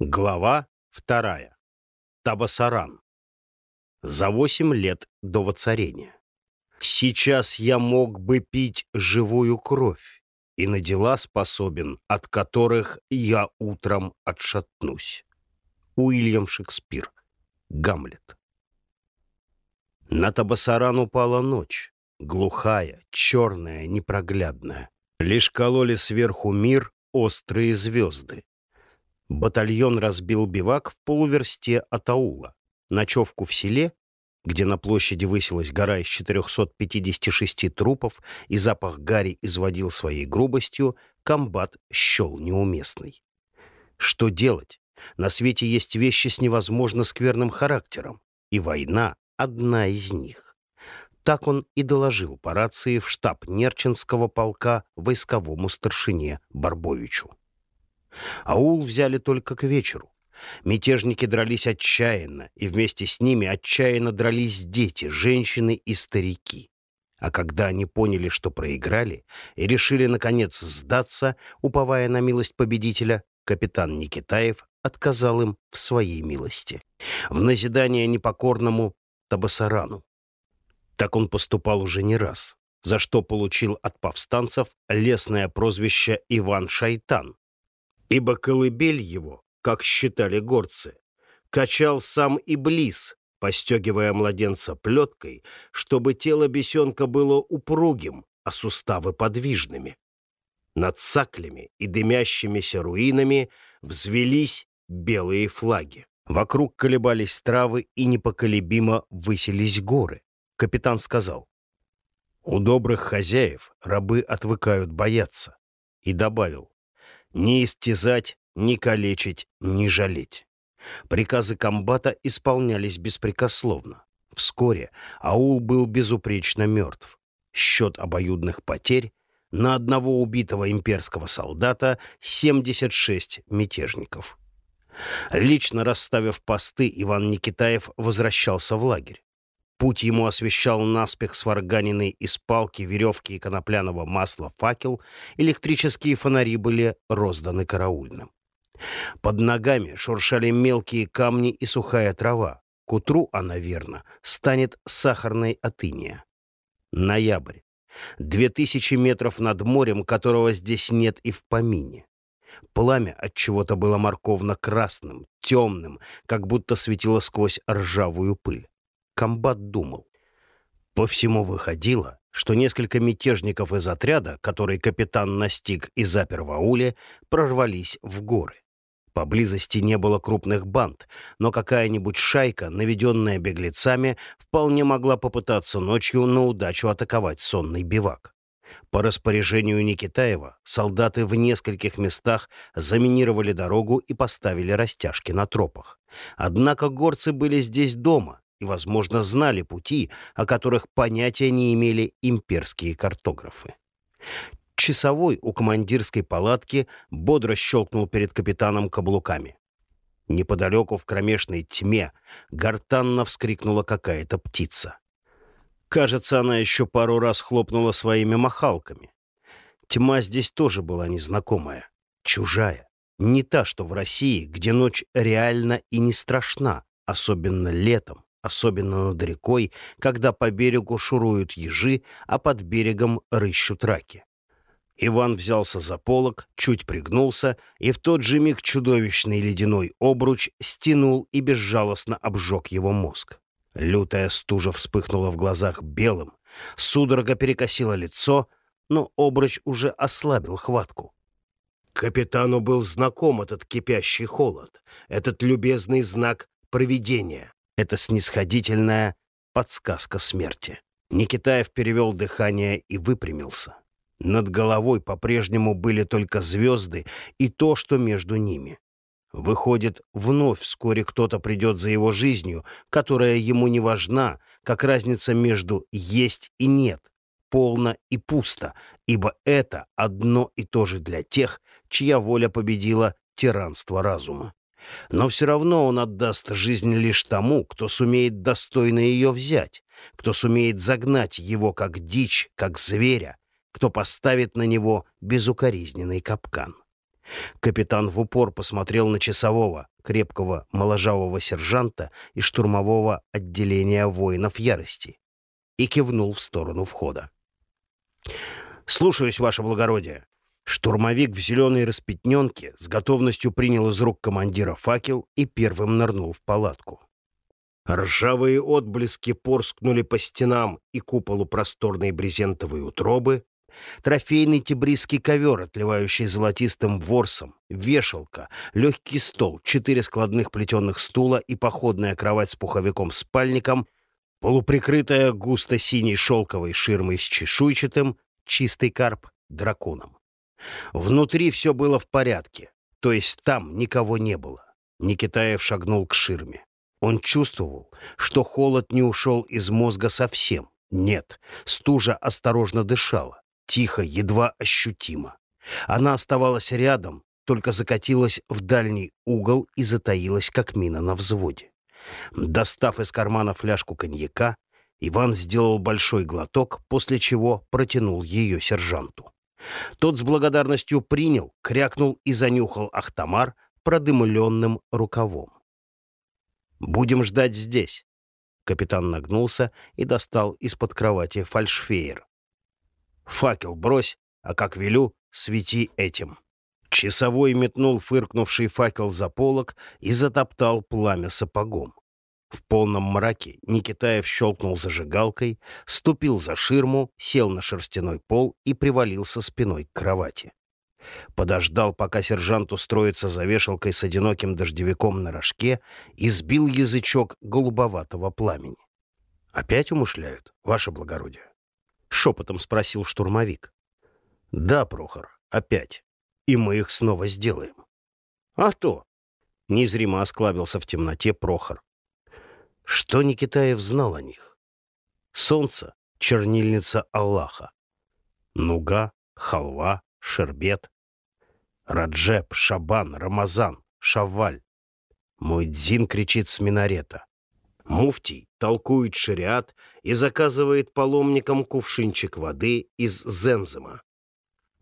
Глава вторая. Табасаран. За восемь лет до воцарения. Сейчас я мог бы пить живую кровь, и на дела способен, от которых я утром отшатнусь. Уильям Шекспир. Гамлет. На Табасаран упала ночь, глухая, черная, непроглядная. Лишь кололи сверху мир острые звезды. Батальон разбил бивак в полуверсте от аула. Ночевку в селе, где на площади высилась гора из 456 трупов и запах гари изводил своей грубостью, комбат счел неуместный. Что делать? На свете есть вещи с невозможно скверным характером, и война — одна из них. Так он и доложил по рации в штаб Нерчинского полка войсковому старшине Барбовичу. Аул взяли только к вечеру. Мятежники дрались отчаянно, и вместе с ними отчаянно дрались дети, женщины и старики. А когда они поняли, что проиграли, и решили, наконец, сдаться, уповая на милость победителя, капитан Никитаев отказал им в своей милости. В назидание непокорному Табасарану. Так он поступал уже не раз, за что получил от повстанцев лесное прозвище Иван Шайтан, ибо колыбель его, как считали горцы, качал сам Иблис, постегивая младенца плеткой, чтобы тело бесенка было упругим, а суставы подвижными. Над саклями и дымящимися руинами взвелись белые флаги. Вокруг колебались травы и непоколебимо высились горы. Капитан сказал, «У добрых хозяев рабы отвыкают бояться». И добавил, не истязать, не калечить, не жалеть. Приказы комбата исполнялись беспрекословно. Вскоре аул был безупречно мертв. Счет обоюдных потерь на одного убитого имперского солдата 76 мятежников. Лично расставив посты, Иван Никитаев возвращался в лагерь. Путь ему освещал наспех сварганенный из палки, веревки и конопляного масла факел, электрические фонари были розданы караульным. Под ногами шуршали мелкие камни и сухая трава. К утру она, верно, станет сахарной атыния. Ноябрь. Две тысячи метров над морем, которого здесь нет и в помине. Пламя от чего-то было морковно-красным, темным, как будто светило сквозь ржавую пыль комбат думал. По всему выходило, что несколько мятежников из отряда, который капитан настиг и запер в ауле, прорвались в горы. Поблизости не было крупных банд, но какая-нибудь шайка, наведенная беглецами, вполне могла попытаться ночью на удачу атаковать сонный бивак. По распоряжению Никитаева солдаты в нескольких местах заминировали дорогу и поставили растяжки на тропах. Однако горцы были здесь дома, и, возможно, знали пути, о которых понятия не имели имперские картографы. Часовой у командирской палатки бодро щелкнул перед капитаном каблуками. Неподалеку в кромешной тьме гортанно вскрикнула какая-то птица. Кажется, она еще пару раз хлопнула своими махалками. Тьма здесь тоже была незнакомая, чужая. Не та, что в России, где ночь реальна и не страшна, особенно летом особенно над рекой, когда по берегу шуруют ежи, а под берегом рыщут раки. Иван взялся за полок, чуть пригнулся, и в тот же миг чудовищный ледяной обруч стянул и безжалостно обжег его мозг. Лютая стужа вспыхнула в глазах белым, судорога перекосила лицо, но обруч уже ослабил хватку. Капитану был знаком этот кипящий холод, этот любезный знак провидения. Это снисходительная подсказка смерти. Никитаев перевел дыхание и выпрямился. Над головой по-прежнему были только звезды и то, что между ними. Выходит, вновь вскоре кто-то придет за его жизнью, которая ему не важна, как разница между «есть» и «нет», полно и пусто, ибо это одно и то же для тех, чья воля победила тиранство разума. Но все равно он отдаст жизнь лишь тому, кто сумеет достойно ее взять, кто сумеет загнать его как дичь, как зверя, кто поставит на него безукоризненный капкан. Капитан в упор посмотрел на часового, крепкого моложавого сержанта и штурмового отделения воинов ярости и кивнул в сторону входа. «Слушаюсь, ваше благородие». Штурмовик в зеленой распятненке с готовностью принял из рук командира факел и первым нырнул в палатку. Ржавые отблески порскнули по стенам и куполу просторной брезентовой утробы, Трофейный тибрисский ковер, отливающий золотистым ворсом, вешалка, легкий стол, четыре складных плетеных стула и походная кровать с пуховиком-спальником, полуприкрытая густо синей шелковой ширмой с чешуйчатым, чистый карп, драконом. Внутри все было в порядке, то есть там никого не было. Никитаев шагнул к ширме. Он чувствовал, что холод не ушел из мозга совсем. Нет, стужа осторожно дышала тихо, едва ощутимо. Она оставалась рядом, только закатилась в дальний угол и затаилась, как мина на взводе. Достав из кармана фляжку коньяка, Иван сделал большой глоток, после чего протянул ее сержанту. Тот с благодарностью принял, крякнул и занюхал Ахтамар продымленным рукавом. «Будем ждать здесь». Капитан нагнулся и достал из-под кровати фальшфейер. Факел брось, а как велю, свети этим». Часовой метнул фыркнувший факел за полок и затоптал пламя сапогом. В полном мраке Никитаев щелкнул зажигалкой, ступил за ширму, сел на шерстяной пол и привалился спиной к кровати. Подождал, пока сержант устроится за вешалкой с одиноким дождевиком на рожке и сбил язычок голубоватого пламени. «Опять умышляют, ваше благородие?» шепотом спросил штурмовик. Да, Прохор, опять. И мы их снова сделаем. А то. Незримо осклабился в темноте Прохор. Что Никитаев знал о них? Солнце — чернильница Аллаха. Нуга, халва, шербет. Раджеп, Шабан, Рамазан, Шавваль. Мой дзин кричит с минарета. Муфтий толкует шариат и заказывает паломникам кувшинчик воды из Земзема.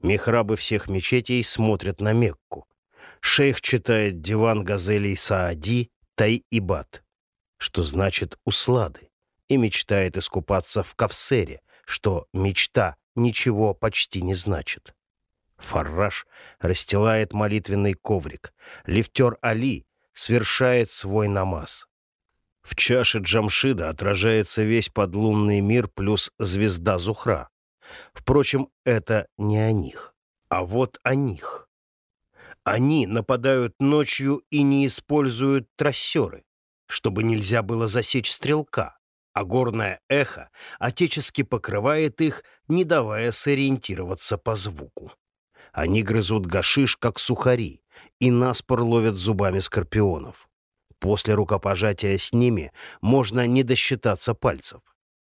Михрабы всех мечетей смотрят на Мекку. Шейх читает диван газелей Саади Тай-Ибат, что значит «услады», и мечтает искупаться в Кавсере, что мечта ничего почти не значит. Фарраж расстилает молитвенный коврик. Лифтер Али свершает свой намаз. В чаше Джамшида отражается весь подлунный мир плюс звезда Зухра. Впрочем, это не о них, а вот о них. Они нападают ночью и не используют трассеры, чтобы нельзя было засечь стрелка, а горное эхо отечески покрывает их, не давая сориентироваться по звуку. Они грызут гашиш, как сухари, и наспор ловят зубами скорпионов. После рукопожатия с ними можно не досчитаться пальцев.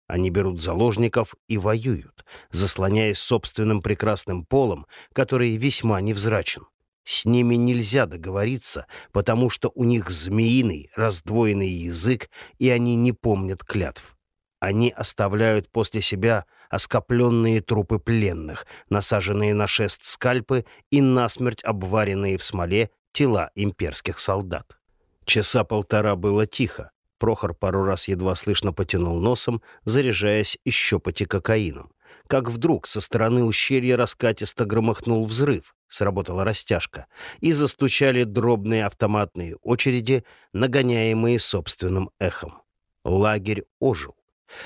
Они берут заложников и воюют, заслоняясь собственным прекрасным полом, который весьма невзрачен. С ними нельзя договориться, потому что у них змеиный, раздвоенный язык, и они не помнят клятв. Они оставляют после себя оскопленные трупы пленных, насаженные на шест скальпы и насмерть обваренные в смоле тела имперских солдат. Часа полтора было тихо. Прохор пару раз едва слышно потянул носом, заряжаясь и щепоти кокаином. Как вдруг со стороны ущелья раскатисто громыхнул взрыв, сработала растяжка, и застучали дробные автоматные очереди, нагоняемые собственным эхом. Лагерь ожил.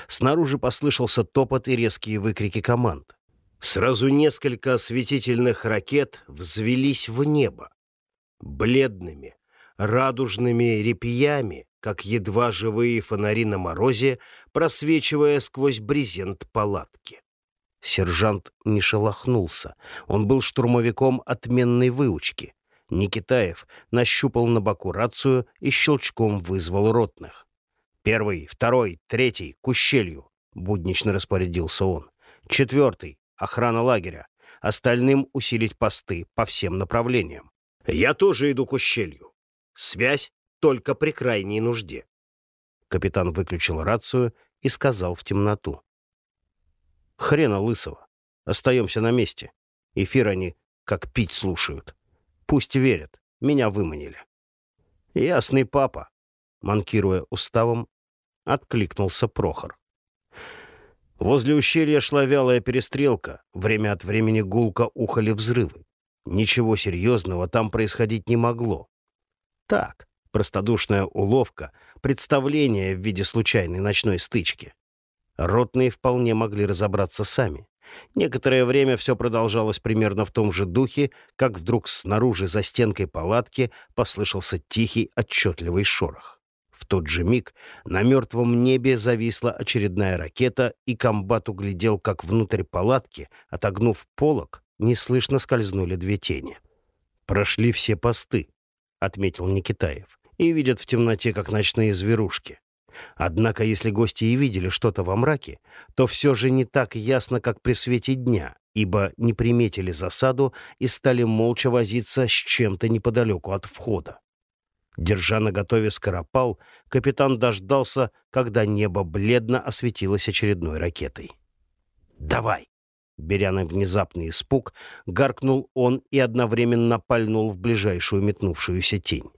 Снаружи послышался топот и резкие выкрики команд. Сразу несколько осветительных ракет взвелись в небо. Бледными, радужными репьями, как едва живые фонари на морозе, просвечивая сквозь брезент палатки. Сержант не шелохнулся. Он был штурмовиком отменной выучки. Никитаев нащупал на боку рацию и щелчком вызвал ротных. «Первый, второй, третий, к ущелью», — буднично распорядился он. «Четвертый, охрана лагеря. Остальным усилить посты по всем направлениям. Я тоже иду к ущелью. Связь только при крайней нужде. Капитан выключил рацию и сказал в темноту. «Хрена лысого. Остаемся на месте. Эфир они как пить слушают. Пусть верят. Меня выманили. Ясный папа, манкируя уставом, откликнулся Прохор. Возле ущелья шла вялая перестрелка. Время от времени гулко ухали взрывы. Ничего серьезного там происходить не могло. Так, простодушная уловка, представление в виде случайной ночной стычки. Ротные вполне могли разобраться сами. Некоторое время все продолжалось примерно в том же духе, как вдруг снаружи за стенкой палатки послышался тихий, отчетливый шорох. В тот же миг на мертвом небе зависла очередная ракета, и комбат углядел, как внутрь палатки, отогнув полог, неслышно скользнули две тени. «Прошли все посты», — отметил Никитаев, «и видят в темноте, как ночные зверушки. Однако, если гости и видели что-то во мраке, то все же не так ясно, как при свете дня, ибо не приметили засаду и стали молча возиться с чем-то неподалеку от входа. Держа наготове скоропал, капитан дождался, когда небо бледно осветилось очередной ракетой. «Давай!» Беря на внезапный испуг, гаркнул он и одновременно пальнул в ближайшую метнувшуюся тень.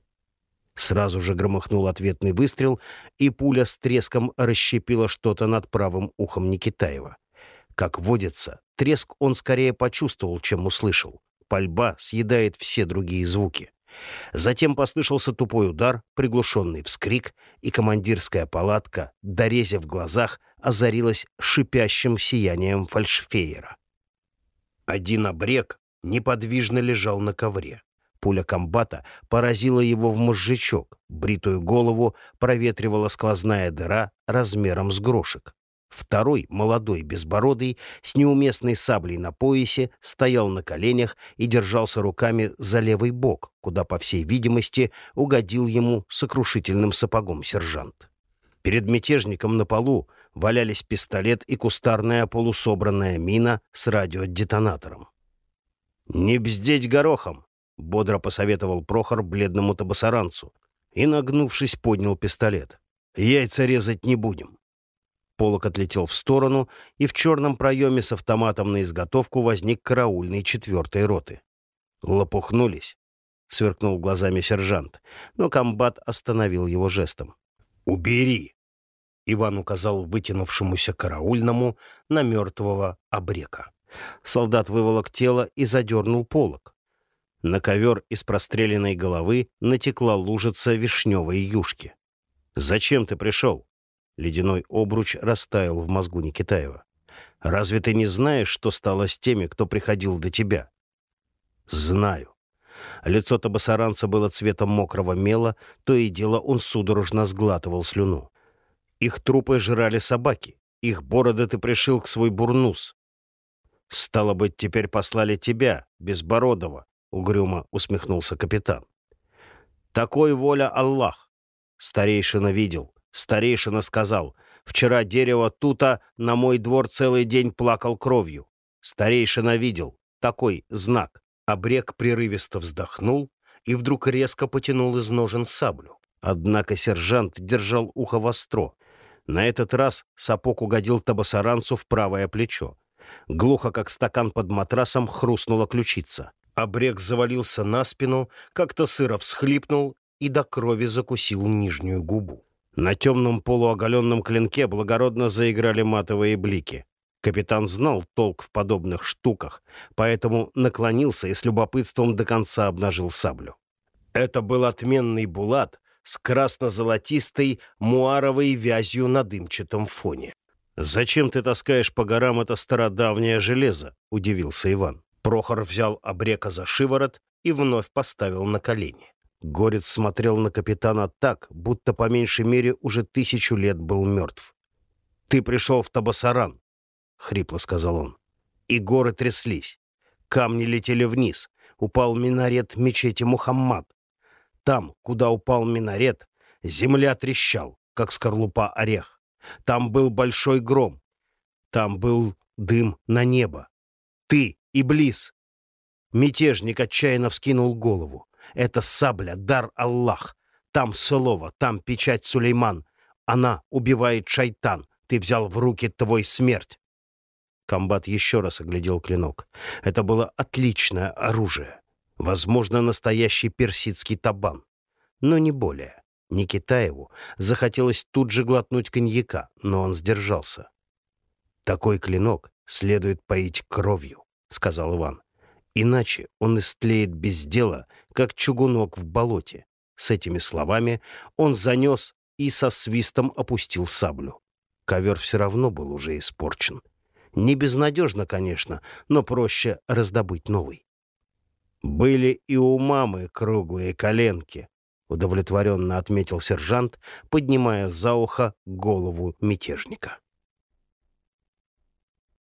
Сразу же громыхнул ответный выстрел, и пуля с треском расщепила что-то над правым ухом Никитаева. Как водится, треск он скорее почувствовал, чем услышал. Пальба съедает все другие звуки. Затем послышался тупой удар, приглушенный вскрик, и командирская палатка, дорезя в глазах, озарилась шипящим сиянием фальшфейера. Один обрек неподвижно лежал на ковре. Пуля комбата поразила его в мозжечок, бритую голову проветривала сквозная дыра размером с грошек. Второй, молодой, безбородый, с неуместной саблей на поясе, стоял на коленях и держался руками за левый бок, куда, по всей видимости, угодил ему сокрушительным сапогом сержант. Перед мятежником на полу валялись пистолет и кустарная полусобранная мина с радиодетонатором. «Не бздеть горохом!» — бодро посоветовал Прохор бледному табасаранцу и, нагнувшись, поднял пистолет. «Яйца резать не будем». Полок отлетел в сторону, и в черном проеме с автоматом на изготовку возник караульный четвертой роты. «Лопухнулись», — сверкнул глазами сержант, но комбат остановил его жестом. «Убери!» — Иван указал вытянувшемуся караульному на мертвого обрека. Солдат выволок тело и задернул полок. На ковер из простреленной головы натекла лужица вишневой юшки. «Зачем ты пришел?» Ледяной обруч растаял в мозгу Никитаева. «Разве ты не знаешь, что стало с теми, кто приходил до тебя?» «Знаю». Лицо табасаранца было цветом мокрого мела, то и дело он судорожно сглатывал слюну. «Их трупы жрали собаки, их бороды ты пришил к свой бурнус. Стало быть, теперь послали тебя, Безбородова, угрюмо усмехнулся капитан. «Такой воля Аллах!» Старейшина видел. Старейшина сказал, «Вчера дерево тута на мой двор целый день плакал кровью». Старейшина видел. Такой знак. Обрек прерывисто вздохнул и вдруг резко потянул из ножен саблю. Однако сержант держал ухо востро. На этот раз сапог угодил табасаранцу в правое плечо. Глухо, как стакан под матрасом, хрустнула ключица. Обрек завалился на спину, как-то сыро всхлипнул и до крови закусил нижнюю губу. На темном полуоголенном клинке благородно заиграли матовые блики. Капитан знал толк в подобных штуках, поэтому наклонился и с любопытством до конца обнажил саблю. Это был отменный булат с красно-золотистой муаровой вязью на дымчатом фоне. «Зачем ты таскаешь по горам это стародавнее железо?» — удивился Иван. Прохор взял обрека за шиворот и вновь поставил на колени. Горец смотрел на капитана так, будто по меньшей мере уже тысячу лет был мертв. «Ты пришел в Табасаран», — хрипло сказал он. И горы тряслись. Камни летели вниз. Упал минарет мечети Мухаммад. Там, куда упал минарет, земля трещал, как скорлупа орех. Там был большой гром. Там был дым на небо. Ты Иблис!» Мятежник отчаянно вскинул голову. «Это сабля, дар Аллах. Там слово, там печать Сулейман. Она убивает шайтан. Ты взял в руки твой смерть». Комбат еще раз оглядел клинок. Это было отличное оружие. Возможно, настоящий персидский табан. Но не более. Никитаеву захотелось тут же глотнуть коньяка, но он сдержался. «Такой клинок следует поить кровью», — сказал Иван. «Иначе он истлеет без дела, как чугунок в болоте». С этими словами он занес и со свистом опустил саблю. Ковер все равно был уже испорчен. Не безнадежно, конечно, но проще раздобыть новый. Были и у мамы круглые коленки, — удовлетворенно отметил сержант, поднимая за ухо голову мятежника.